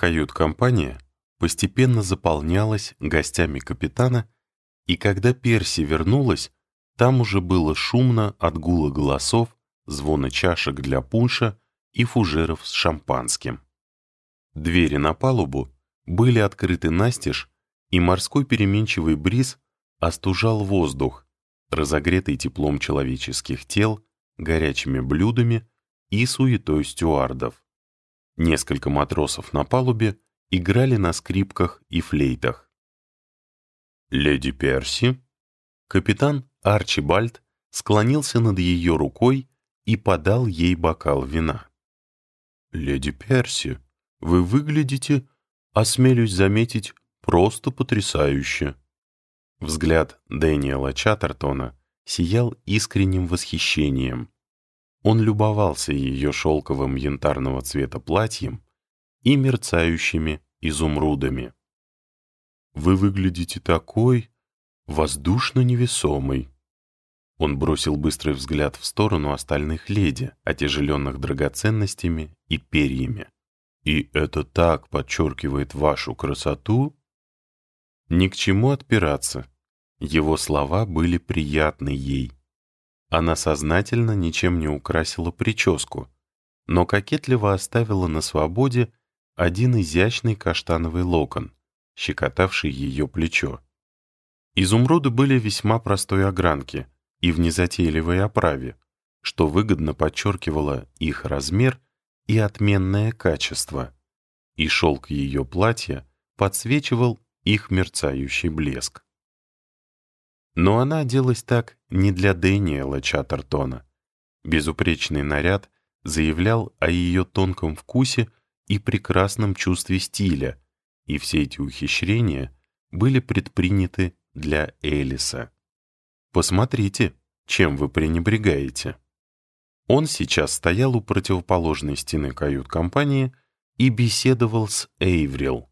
Кают-компания постепенно заполнялась гостями капитана, и когда Перси вернулась, там уже было шумно от гула голосов, звона чашек для пунша и фужеров с шампанским. Двери на палубу были открыты настежь, и морской переменчивый бриз остужал воздух, разогретый теплом человеческих тел, горячими блюдами и суетой стюардов. Несколько матросов на палубе играли на скрипках и флейтах. «Леди Перси?» Капитан Арчибальд склонился над ее рукой и подал ей бокал вина. «Леди Перси, вы выглядите, осмелюсь заметить, просто потрясающе». Взгляд Дэниела Чаттертона сиял искренним восхищением. Он любовался ее шелковым янтарного цвета платьем и мерцающими изумрудами. «Вы выглядите такой воздушно-невесомой». Он бросил быстрый взгляд в сторону остальных леди, отяжеленных драгоценностями и перьями. «И это так подчеркивает вашу красоту?» Ни к чему отпираться. Его слова были приятны ей. Она сознательно ничем не украсила прическу, но кокетливо оставила на свободе один изящный каштановый локон, щекотавший ее плечо. Изумруды были весьма простой огранки и в незатейливой оправе, что выгодно подчеркивало их размер и отменное качество, и шелк ее платья подсвечивал их мерцающий блеск. Но она оделась так не для Дэниела Чаттертона. Безупречный наряд заявлял о ее тонком вкусе и прекрасном чувстве стиля, и все эти ухищрения были предприняты для Элиса. Посмотрите, чем вы пренебрегаете. Он сейчас стоял у противоположной стены кают-компании и беседовал с Эйврил.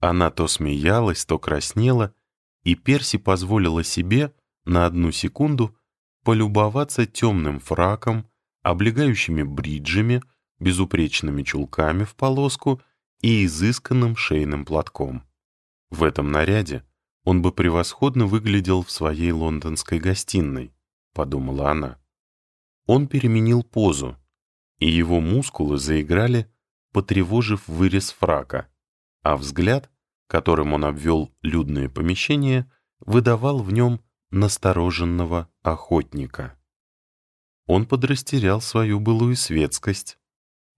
Она то смеялась, то краснела, и Перси позволила себе на одну секунду полюбоваться темным фраком, облегающими бриджами, безупречными чулками в полоску и изысканным шейным платком. В этом наряде он бы превосходно выглядел в своей лондонской гостиной, подумала она. Он переменил позу, и его мускулы заиграли, потревожив вырез фрака, а взгляд которым он обвел людное помещение, выдавал в нем настороженного охотника. Он подрастерял свою былую светскость,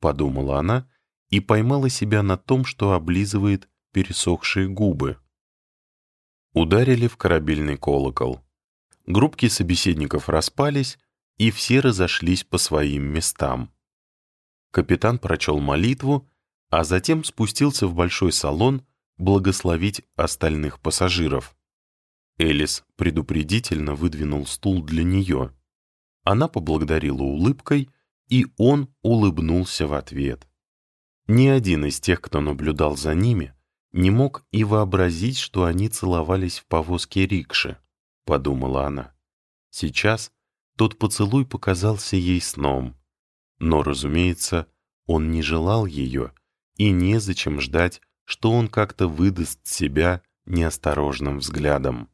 подумала она и поймала себя на том, что облизывает пересохшие губы. Ударили в корабельный колокол. Группки собеседников распались, и все разошлись по своим местам. Капитан прочел молитву, а затем спустился в большой салон, благословить остальных пассажиров. Элис предупредительно выдвинул стул для нее. Она поблагодарила улыбкой, и он улыбнулся в ответ. Ни один из тех, кто наблюдал за ними, не мог и вообразить, что они целовались в повозке рикши, подумала она. Сейчас тот поцелуй показался ей сном, но, разумеется, он не желал ее, и незачем ждать что он как-то выдаст себя неосторожным взглядом.